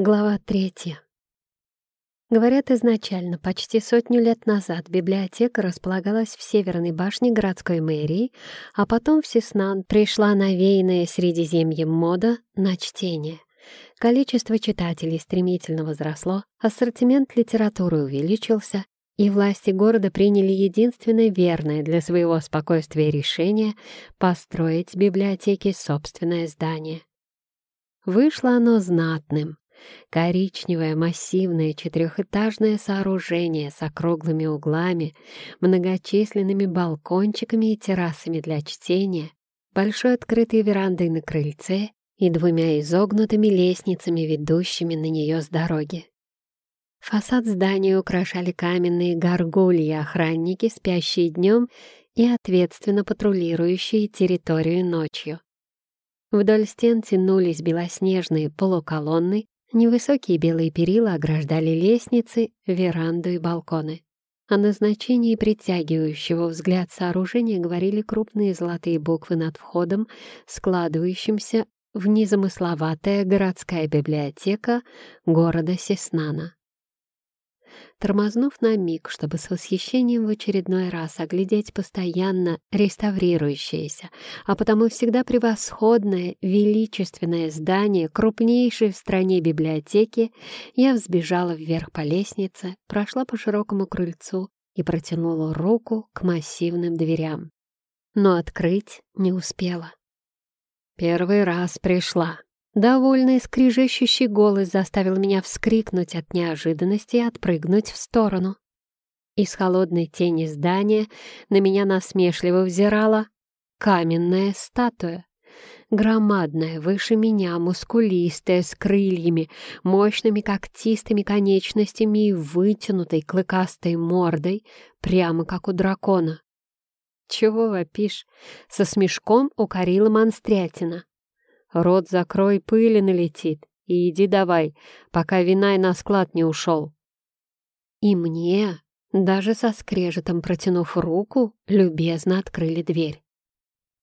Глава третья. Говорят, изначально, почти сотню лет назад, библиотека располагалась в северной башне городской мэрии, а потом в Сеснан пришла навеянная Средиземьем мода на чтение. Количество читателей стремительно возросло, ассортимент литературы увеличился, и власти города приняли единственное верное для своего спокойствия решение построить библиотеке собственное здание. Вышло оно знатным, Коричневое массивное четырехэтажное сооружение с округлыми углами, многочисленными балкончиками и террасами для чтения, большой открытой верандой на крыльце и двумя изогнутыми лестницами, ведущими на нее с дороги. Фасад здания украшали каменные горгульи-охранники, спящие днем и ответственно патрулирующие территорию ночью. Вдоль стен тянулись белоснежные полуколонны, Невысокие белые перила ограждали лестницы, веранду и балконы. О назначении притягивающего взгляд сооружения говорили крупные золотые буквы над входом, складывающимся в незамысловатая городская библиотека города Сеснана. Тормознув на миг, чтобы с восхищением в очередной раз оглядеть постоянно реставрирующееся, а потому всегда превосходное, величественное здание, крупнейшей в стране библиотеки, я взбежала вверх по лестнице, прошла по широкому крыльцу и протянула руку к массивным дверям. Но открыть не успела. Первый раз пришла. Довольный скрижещущий голос заставил меня вскрикнуть от неожиданности и отпрыгнуть в сторону. Из холодной тени здания на меня насмешливо взирала каменная статуя. Громадная, выше меня, мускулистая, с крыльями, мощными когтистыми конечностями и вытянутой клыкастой мордой, прямо как у дракона. «Чего вопишь?» — со смешком укорила монстрятина. Рот закрой, пыли налетит. И иди давай, пока Винай на склад не ушел. И мне, даже со скрежетом протянув руку, любезно открыли дверь.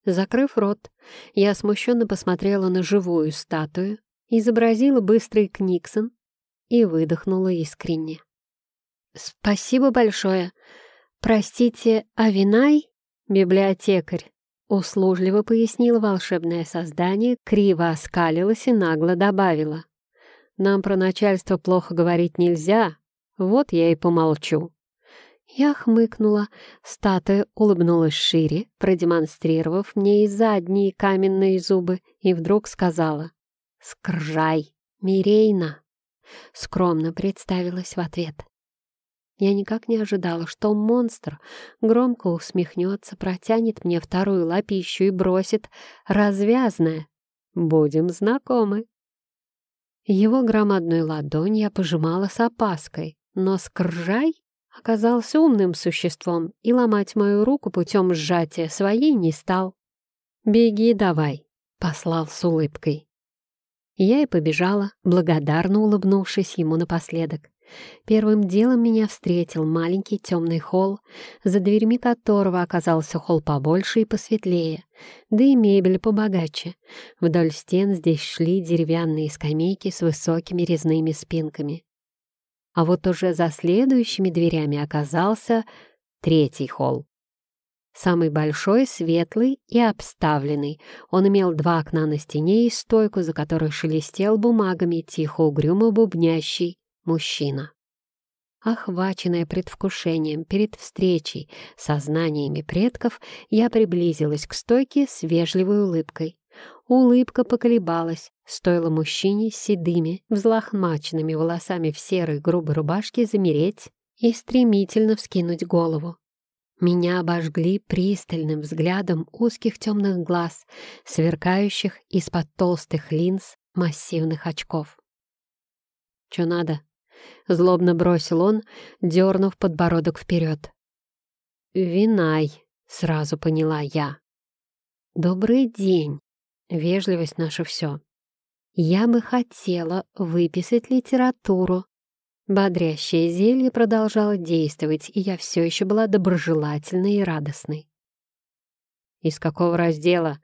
Закрыв рот, я смущенно посмотрела на живую статую, изобразила быстрый книксон и выдохнула искренне. «Спасибо большое. Простите, а Винай?» «Библиотекарь», Услужливо пояснила волшебное создание, криво оскалилась и нагло добавила. «Нам про начальство плохо говорить нельзя, вот я и помолчу». Я хмыкнула, статуя улыбнулась шире, продемонстрировав мне и задние каменные зубы, и вдруг сказала «Скржай, Мирейна!» Скромно представилась в ответ. Я никак не ожидала, что монстр громко усмехнется, протянет мне вторую лапищу и бросит развязное. Будем знакомы. Его громадную ладонь я пожимала с опаской, но Скржай оказался умным существом и ломать мою руку путем сжатия своей не стал. «Беги давай», — послал с улыбкой. Я и побежала, благодарно улыбнувшись ему напоследок. Первым делом меня встретил маленький темный холл, за дверьми которого оказался холл побольше и посветлее, да и мебель побогаче. Вдоль стен здесь шли деревянные скамейки с высокими резными спинками. А вот уже за следующими дверями оказался третий холл. Самый большой, светлый и обставленный. Он имел два окна на стене и стойку, за которой шелестел бумагами, тихо угрюмо бубнящий мужчина. Охваченная предвкушением перед встречей со знаниями предков, я приблизилась к стойке с вежливой улыбкой. Улыбка поколебалась, стоило мужчине с седыми, взлохмаченными волосами в серой грубой рубашке замереть и стремительно вскинуть голову. Меня обожгли пристальным взглядом узких темных глаз, сверкающих из-под толстых линз массивных очков. «Чё надо?» — злобно бросил он, дернув подбородок вперед. «Винай», — сразу поняла я. «Добрый день. Вежливость наша все. Я бы хотела выписать литературу». Бодрящее зелье продолжало действовать, и я все еще была доброжелательной и радостной. «Из какого раздела?»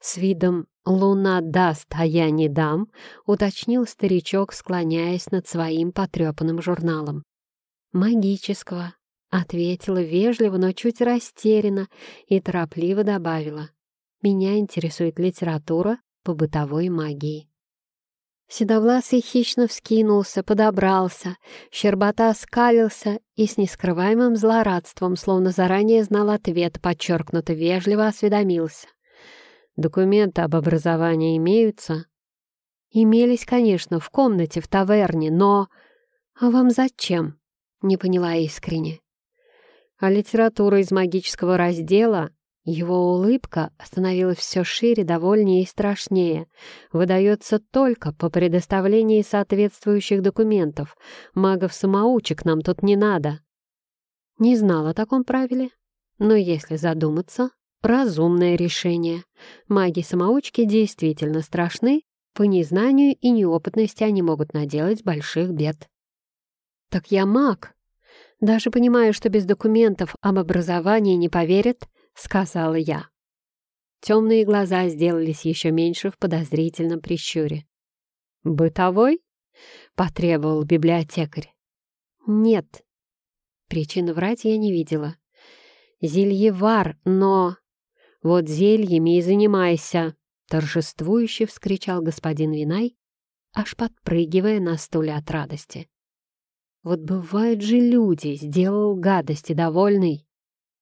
С видом «Луна даст, а я не дам», уточнил старичок, склоняясь над своим потрепанным журналом. «Магического», — ответила вежливо, но чуть растерянно и торопливо добавила. «Меня интересует литература по бытовой магии». Седовласый хищно вскинулся, подобрался, щербата оскалился и с нескрываемым злорадством, словно заранее знал ответ, подчеркнуто вежливо осведомился. «Документы об образовании имеются?» «Имелись, конечно, в комнате, в таверне, но...» «А вам зачем?» — не поняла искренне. «А литература из магического раздела его улыбка становилась все шире, довольнее и страшнее. Выдается только по предоставлении соответствующих документов. Магов-самоучек нам тут не надо. Не знал о таком правиле. Но если задуматься, разумное решение. Маги-самоучки действительно страшны. По незнанию и неопытности они могут наделать больших бед. «Так я маг», даже понимаю, что без документов об образовании не поверят, — сказала я. Темные глаза сделались еще меньше в подозрительном прищуре. «Бытовой?» — потребовал библиотекарь. «Нет». Причины врать я не видела. «Зельевар, но...» «Вот зельями и занимайся!» — торжествующе вскричал господин Винай, аж подпрыгивая на стуле от радости. «Вот бывают же люди, сделал гадости довольный,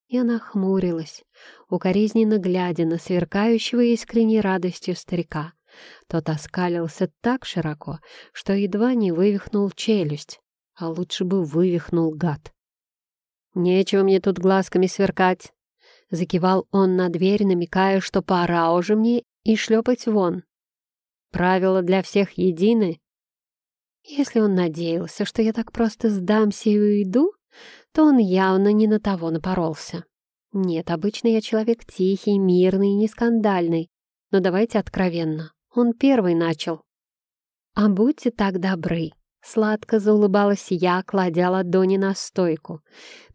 и она хмурилась, укоризненно глядя на сверкающего искренней радостью старика. Тот оскалился так широко, что едва не вывихнул челюсть, а лучше бы вывихнул гад. «Нечего мне тут глазками сверкать!» Закивал он на дверь, намекая, что пора уже мне и шлепать вон. «Правила для всех едины!» Если он надеялся, что я так просто сдамся и уйду, то он явно не на того напоролся. Нет, обычно я человек тихий, мирный, не скандальный. Но давайте откровенно. Он первый начал. «А будьте так добры», — сладко заулыбалась я, кладя ладони на стойку.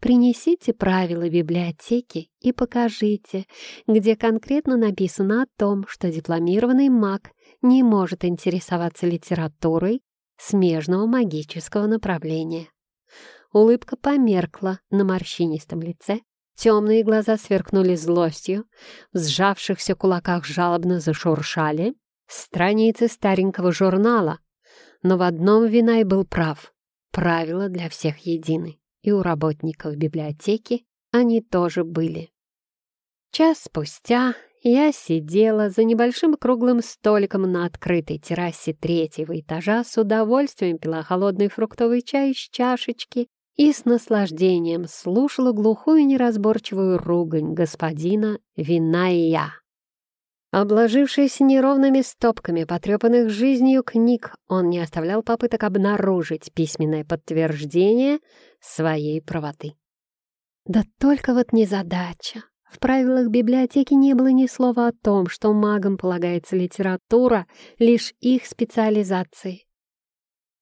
«Принесите правила библиотеки и покажите, где конкретно написано о том, что дипломированный маг не может интересоваться литературой смежного магического направления». Улыбка померкла на морщинистом лице, темные глаза сверкнули злостью, в сжавшихся кулаках жалобно зашуршали страницы старенького журнала, но в одном Винай был прав. Правила для всех едины, и у работников библиотеки они тоже были. Час спустя я сидела за небольшим круглым столиком на открытой террасе третьего этажа, с удовольствием пила холодный фруктовый чай из чашечки и с наслаждением слушала глухую неразборчивую ругань господина Виная. Обложившись неровными стопками потрепанных жизнью книг, он не оставлял попыток обнаружить письменное подтверждение своей правоты. Да только вот незадача. В правилах библиотеки не было ни слова о том, что магам полагается литература лишь их специализации.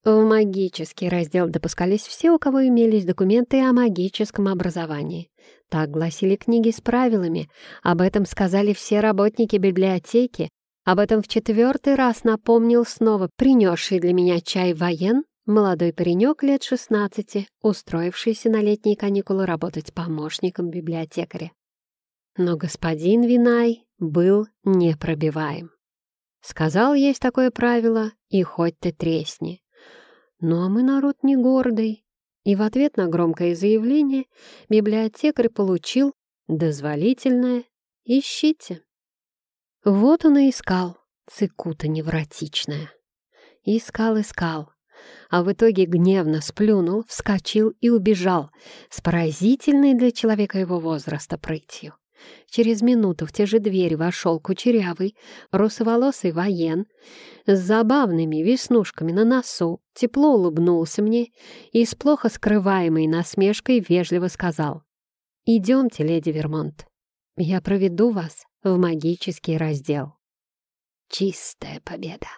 В магический раздел допускались все, у кого имелись документы о магическом образовании. Так гласили книги с правилами, об этом сказали все работники библиотеки, об этом в четвертый раз напомнил снова принесший для меня чай воен, молодой паренек лет шестнадцати, устроившийся на летние каникулы работать помощником библиотекаря. Но господин Винай был непробиваем. Сказал, есть такое правило, и хоть ты тресни. Ну а мы народ не гордый. И в ответ на громкое заявление библиотекарь получил дозволительное «Ищите». Вот он и искал, цикута невротичная. Искал, искал, а в итоге гневно сплюнул, вскочил и убежал с поразительной для человека его возраста прытью. Через минуту в те же двери вошел кучерявый, русоволосый воен с забавными веснушками на носу, тепло улыбнулся мне и с плохо скрываемой насмешкой вежливо сказал «Идемте, леди Вермонт, я проведу вас в магический раздел». Чистая победа.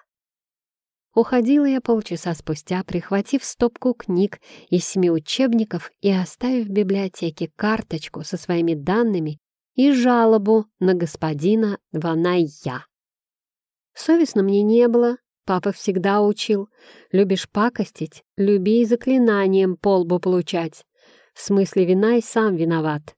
Уходила я полчаса спустя, прихватив стопку книг из семи учебников и оставив в библиотеке карточку со своими данными и жалобу на господина Ванайя. Совестно мне не было, папа всегда учил. Любишь пакостить, люби и заклинанием полбу получать. В смысле вина и сам виноват.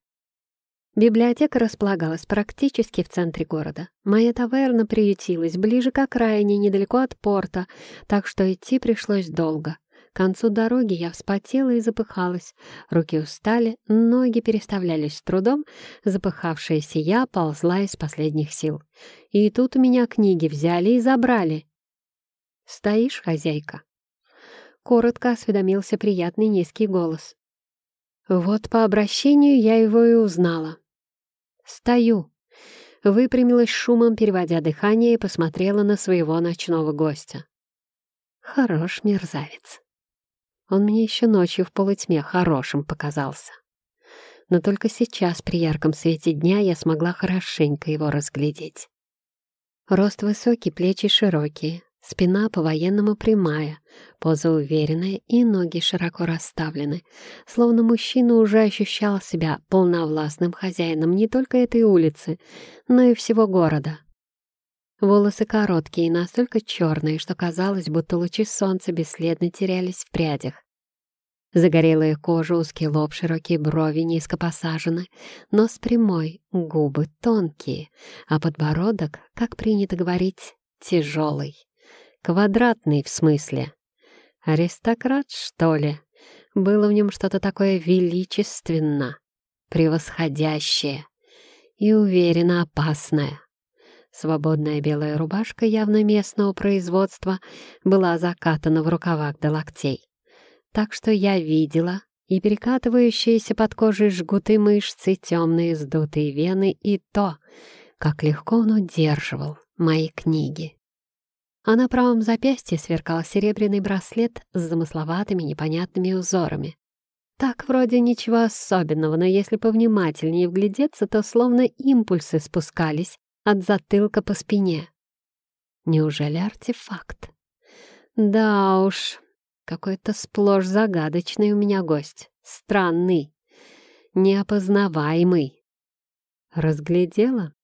Библиотека располагалась практически в центре города. Моя таверна приютилась ближе к окраине, недалеко от порта, так что идти пришлось долго. К концу дороги я вспотела и запыхалась. Руки устали, ноги переставлялись с трудом, запыхавшаяся я ползла из последних сил. И тут у меня книги взяли и забрали. «Стоишь, хозяйка?» Коротко осведомился приятный низкий голос. Вот по обращению я его и узнала. «Стою!» Выпрямилась шумом, переводя дыхание, и посмотрела на своего ночного гостя. «Хорош мерзавец!» Он мне еще ночью в полутьме хорошим показался. Но только сейчас, при ярком свете дня, я смогла хорошенько его разглядеть. Рост высокий, плечи широкие, спина по-военному прямая, поза уверенная и ноги широко расставлены, словно мужчина уже ощущал себя полновластным хозяином не только этой улицы, но и всего города. Волосы короткие и настолько черные, что казалось, будто лучи солнца бесследно терялись в прядях. Загорелая кожа, узкий лоб, широкие брови низко посажены, нос прямой, губы тонкие, а подбородок, как принято говорить, тяжелый. Квадратный в смысле. Аристократ, что ли? Было в нем что-то такое величественно, превосходящее и уверенно опасное. Свободная белая рубашка явно местного производства была закатана в рукавах до локтей. Так что я видела и перекатывающиеся под кожей жгуты мышцы, темные сдутые вены и то, как легко он удерживал мои книги. А на правом запястье сверкал серебряный браслет с замысловатыми непонятными узорами. Так вроде ничего особенного, но если повнимательнее вглядеться, то словно импульсы спускались от затылка по спине. Неужели артефакт? Да уж, какой-то сплошь загадочный у меня гость. Странный, неопознаваемый. Разглядела?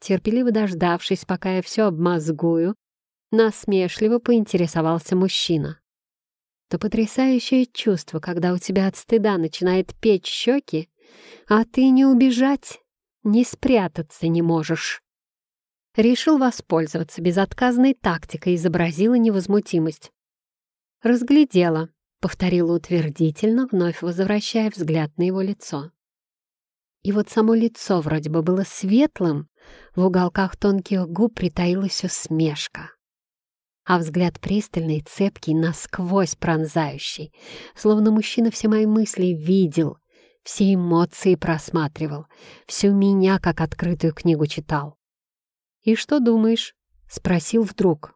Терпеливо дождавшись, пока я все обмозгую, насмешливо поинтересовался мужчина. То потрясающее чувство, когда у тебя от стыда начинает печь щеки, а ты не убежать, не спрятаться не можешь решил воспользоваться безотказной тактикой и изобразила невозмутимость. «Разглядела», — повторила утвердительно, вновь возвращая взгляд на его лицо. И вот само лицо вроде бы было светлым, в уголках тонких губ притаилась усмешка. А взгляд пристальный, цепкий, насквозь пронзающий, словно мужчина все мои мысли видел, все эмоции просматривал, всю меня как открытую книгу читал. «И что думаешь?» — спросил вдруг.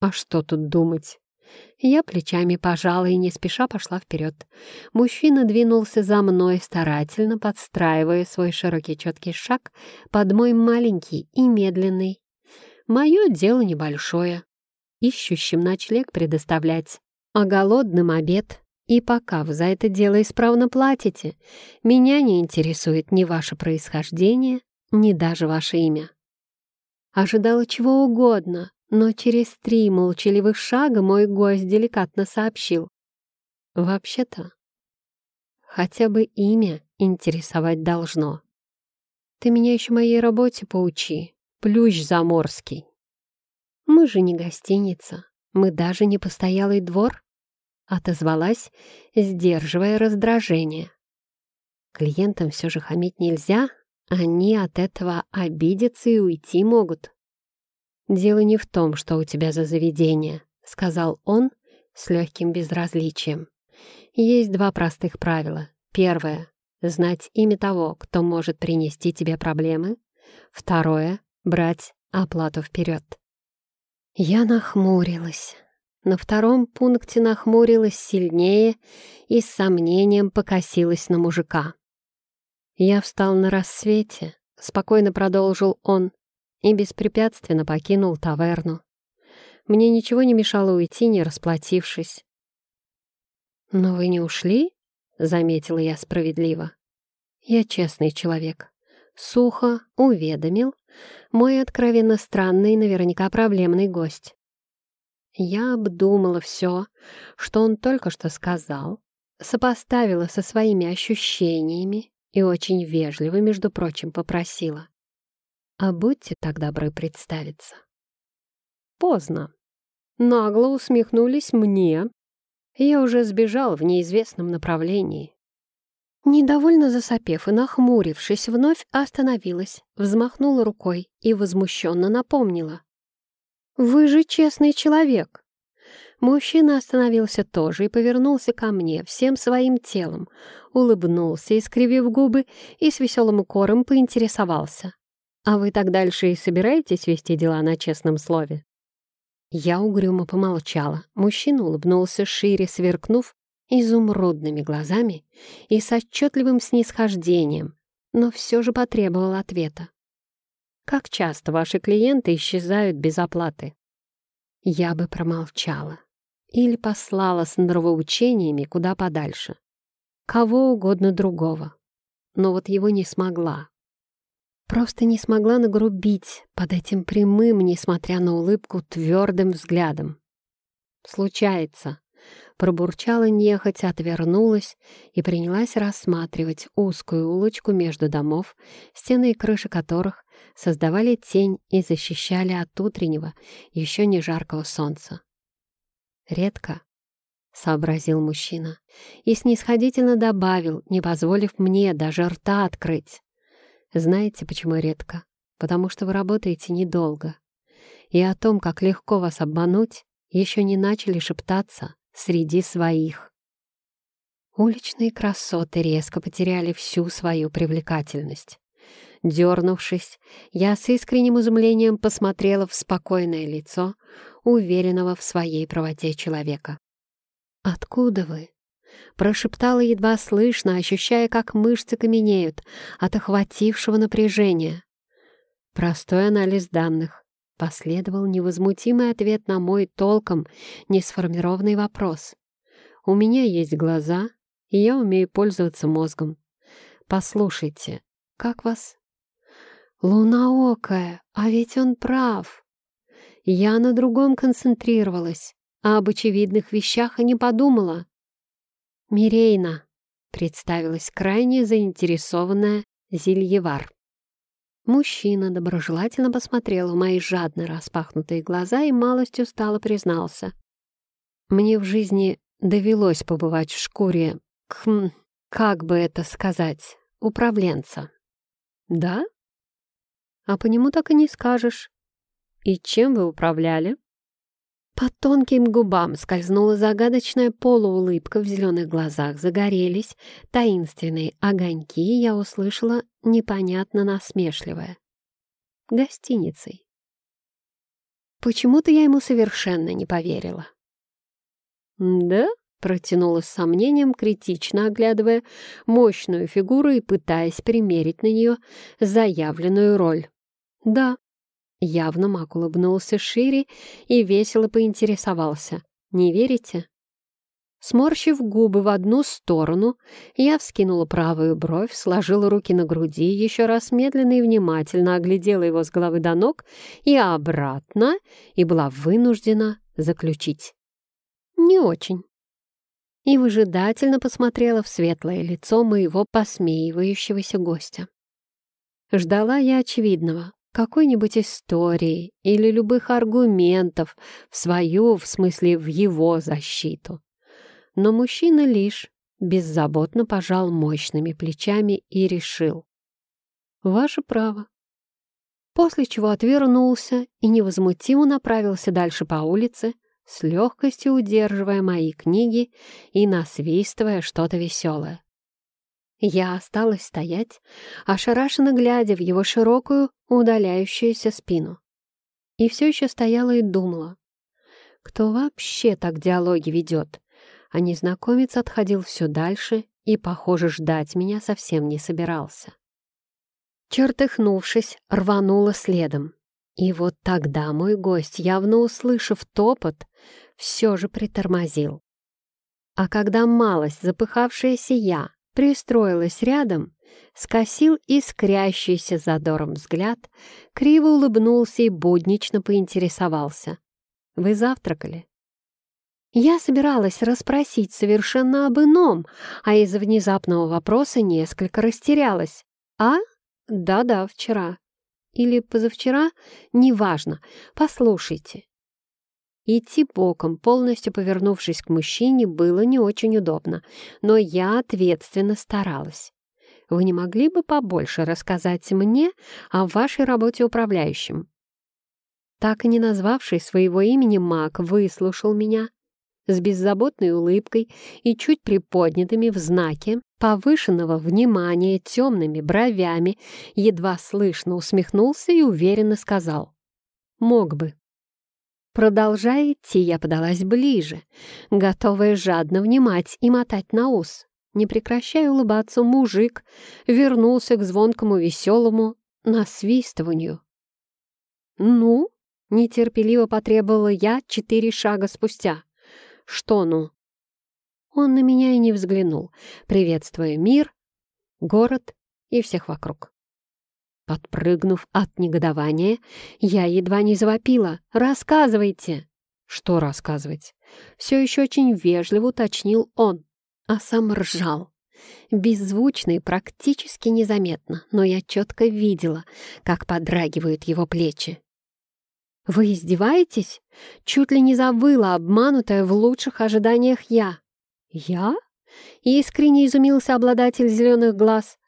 «А что тут думать?» Я плечами пожала и не спеша пошла вперед. Мужчина двинулся за мной, старательно подстраивая свой широкий четкий шаг под мой маленький и медленный. Мое дело небольшое. Ищущим ночлег предоставлять, а голодным обед. И пока вы за это дело исправно платите, меня не интересует ни ваше происхождение, ни даже ваше имя. Ожидала чего угодно, но через три молчаливых шага мой гость деликатно сообщил. «Вообще-то, хотя бы имя интересовать должно. Ты меня еще моей работе поучи, плющ заморский». «Мы же не гостиница, мы даже не постоялый двор», — отозвалась, сдерживая раздражение. Клиентам все же хамить нельзя, они от этого обидятся и уйти могут. «Дело не в том, что у тебя за заведение», — сказал он с легким безразличием. «Есть два простых правила. Первое — знать имя того, кто может принести тебе проблемы. Второе — брать оплату вперед». Я нахмурилась. На втором пункте нахмурилась сильнее и с сомнением покосилась на мужика. «Я встал на рассвете», — спокойно продолжил он, и беспрепятственно покинул таверну. Мне ничего не мешало уйти, не расплатившись. «Но вы не ушли?» — заметила я справедливо. «Я честный человек. Сухо уведомил мой откровенно странный, наверняка проблемный гость. Я обдумала все, что он только что сказал, сопоставила со своими ощущениями и очень вежливо, между прочим, попросила. «А будьте так добры представиться». Поздно. Нагло усмехнулись мне. Я уже сбежал в неизвестном направлении. Недовольно засопев и нахмурившись, вновь остановилась, взмахнула рукой и возмущенно напомнила. «Вы же честный человек!» Мужчина остановился тоже и повернулся ко мне всем своим телом, улыбнулся, искривив губы, и с веселым укором поинтересовался. «А вы так дальше и собираетесь вести дела на честном слове?» Я угрюмо помолчала. Мужчина улыбнулся шире, сверкнув изумрудными глазами и с отчетливым снисхождением, но все же потребовал ответа. «Как часто ваши клиенты исчезают без оплаты?» Я бы промолчала или послала с нравоучениями куда подальше. Кого угодно другого. Но вот его не смогла. Просто не смогла нагрубить под этим прямым, несмотря на улыбку, твердым взглядом. «Случается», — пробурчала нехотя, отвернулась и принялась рассматривать узкую улочку между домов, стены и крыши которых создавали тень и защищали от утреннего, еще не жаркого солнца. «Редко», — сообразил мужчина, и снисходительно добавил, не позволив мне даже рта открыть. Знаете, почему редко? Потому что вы работаете недолго. И о том, как легко вас обмануть, еще не начали шептаться среди своих. Уличные красоты резко потеряли всю свою привлекательность. Дернувшись, я с искренним изумлением посмотрела в спокойное лицо уверенного в своей правоте человека. «Откуда вы?» Прошептала едва слышно, ощущая, как мышцы каменеют от охватившего напряжения. Простой анализ данных. Последовал невозмутимый ответ на мой толком несформированный вопрос. «У меня есть глаза, и я умею пользоваться мозгом. Послушайте, как вас?» «Лунаокая, а ведь он прав!» Я на другом концентрировалась, а об очевидных вещах и не подумала. «Мирейна», — представилась крайне заинтересованная Зельевар. Мужчина доброжелательно посмотрел в мои жадно распахнутые глаза и малостью стало признался. «Мне в жизни довелось побывать в шкуре, хм, как бы это сказать, управленца». «Да? А по нему так и не скажешь. И чем вы управляли?» По тонким губам скользнула загадочная полуулыбка, в зеленых глазах загорелись таинственные огоньки, и я услышала непонятно насмешливое. Гостиницей. Почему-то я ему совершенно не поверила. «Да?» — протянула с сомнением, критично оглядывая мощную фигуру и пытаясь примерить на нее заявленную роль. «Да», Явно Мак улыбнулся шире и весело поинтересовался. «Не верите?» Сморщив губы в одну сторону, я вскинула правую бровь, сложила руки на груди, еще раз медленно и внимательно оглядела его с головы до ног и обратно, и была вынуждена заключить. «Не очень». И выжидательно посмотрела в светлое лицо моего посмеивающегося гостя. Ждала я очевидного какой-нибудь истории или любых аргументов в свою, в смысле в его защиту. Но мужчина лишь беззаботно пожал мощными плечами и решил. «Ваше право». После чего отвернулся и невозмутимо направился дальше по улице, с легкостью удерживая мои книги и насвистывая что-то веселое. Я осталась стоять, ошарашенно глядя в его широкую, удаляющуюся спину. И все еще стояла и думала, кто вообще так диалоги ведет? А незнакомец отходил все дальше и, похоже, ждать меня совсем не собирался. Чертыхнувшись, рванула следом. И вот тогда мой гость, явно услышав топот, все же притормозил. А когда малость, запыхавшаяся я, пристроилась рядом, скосил искрящийся задором взгляд, криво улыбнулся и буднично поинтересовался. «Вы завтракали?» Я собиралась расспросить совершенно об ином, а из-за внезапного вопроса несколько растерялась. «А? Да-да, вчера. Или позавчера? Неважно. Послушайте». Идти боком, полностью повернувшись к мужчине, было не очень удобно, но я ответственно старалась. Вы не могли бы побольше рассказать мне о вашей работе управляющим?» Так и не назвавший своего имени маг выслушал меня с беззаботной улыбкой и чуть приподнятыми в знаке повышенного внимания темными бровями, едва слышно усмехнулся и уверенно сказал «Мог бы». Продолжая идти, я подалась ближе, готовая жадно внимать и мотать на ус. Не прекращая улыбаться, мужик вернулся к звонкому веселому насвистыванию. «Ну?» — нетерпеливо потребовала я четыре шага спустя. «Что ну?» Он на меня и не взглянул, приветствуя мир, город и всех вокруг. Подпрыгнув от негодования, я едва не завопила. «Рассказывайте!» «Что рассказывать?» Все еще очень вежливо уточнил он а сам ржал. Беззвучно и практически незаметно, но я четко видела, как подрагивают его плечи. «Вы издеваетесь?» Чуть ли не забыла, обманутая в лучших ожиданиях я. «Я?» — искренне изумился обладатель зеленых глаз.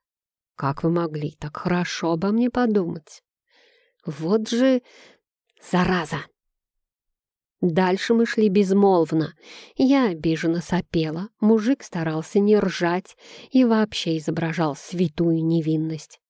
«Как вы могли так хорошо обо мне подумать?» «Вот же зараза!» Дальше мы шли безмолвно. Я обиженно сопела, мужик старался не ржать и вообще изображал святую невинность.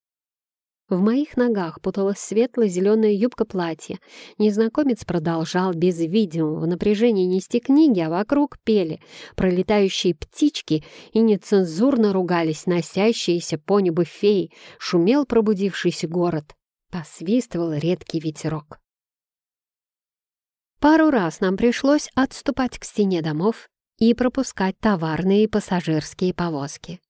В моих ногах путалась светло-зеленая юбка платья. Незнакомец продолжал без видимого напряжения нести книги, а вокруг пели пролетающие птички и нецензурно ругались носящиеся по небу феи, шумел пробудившийся город. Посвистывал редкий ветерок. Пару раз нам пришлось отступать к стене домов и пропускать товарные и пассажирские повозки.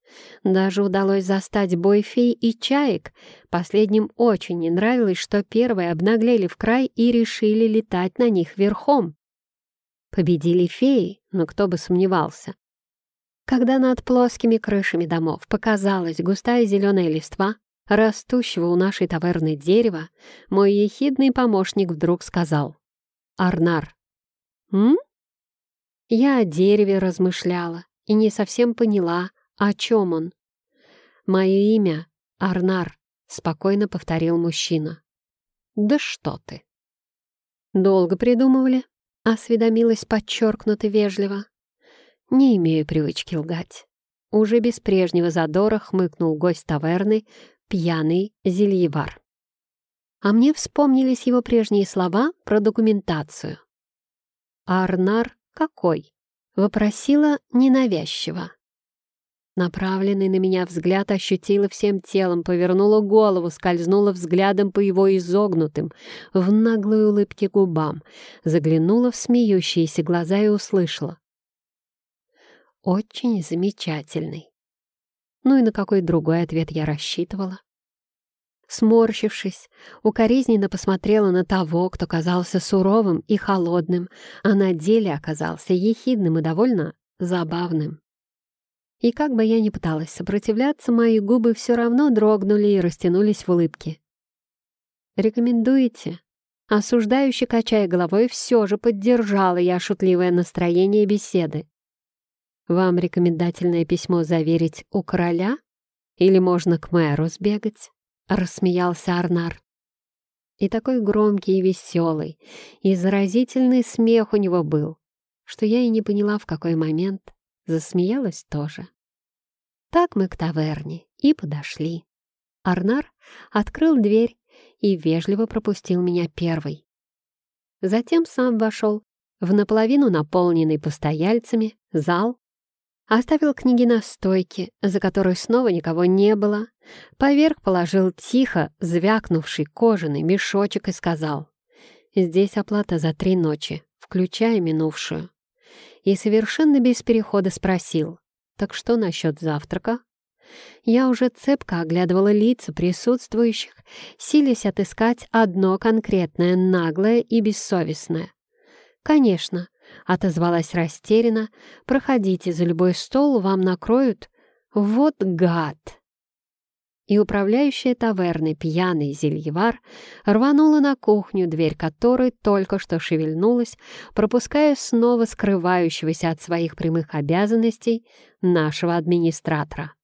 Даже удалось застать бой фей и чаек. Последним очень не нравилось, что первые обнаглели в край и решили летать на них верхом. Победили феи, но кто бы сомневался. Когда над плоскими крышами домов показалась густая зеленая листва, растущего у нашей таверны дерева, мой ехидный помощник вдруг сказал Арнар. «М?» Я о дереве размышляла и не совсем поняла, о чем он. «Мое имя — Арнар», — спокойно повторил мужчина. «Да что ты!» «Долго придумывали?» — осведомилась подчеркнуто вежливо. «Не имею привычки лгать». Уже без прежнего задора хмыкнул гость таверны, пьяный зельевар а мне вспомнились его прежние слова про документацию. «Арнар какой?» — вопросила ненавязчиво. Направленный на меня взгляд ощутила всем телом, повернула голову, скользнула взглядом по его изогнутым, в наглой улыбке губам, заглянула в смеющиеся глаза и услышала. «Очень замечательный». Ну и на какой другой ответ я рассчитывала? Сморщившись, укоризненно посмотрела на того, кто казался суровым и холодным, а на деле оказался ехидным и довольно забавным. И как бы я ни пыталась сопротивляться, мои губы все равно дрогнули и растянулись в улыбке. «Рекомендуете?» Осуждающий, качая головой, все же поддержала я шутливое настроение беседы. «Вам рекомендательное письмо заверить у короля? Или можно к мэру сбегать?» — рассмеялся Арнар. И такой громкий и веселый, и заразительный смех у него был, что я и не поняла, в какой момент засмеялась тоже. Так мы к таверне и подошли. Арнар открыл дверь и вежливо пропустил меня первой. Затем сам вошел в наполовину наполненный постояльцами зал Оставил книги на стойке, за которой снова никого не было. Поверх положил тихо звякнувший кожаный мешочек и сказал, «Здесь оплата за три ночи, включая минувшую». И совершенно без перехода спросил, «Так что насчет завтрака?» Я уже цепко оглядывала лица присутствующих, силясь отыскать одно конкретное, наглое и бессовестное. «Конечно», — отозвалась растерянно, — «проходите за любой стол, вам накроют. Вот гад!» И управляющая таверной пьяный зельевар рванула на кухню, дверь которой только что шевельнулась, пропуская снова скрывающегося от своих прямых обязанностей нашего администратора.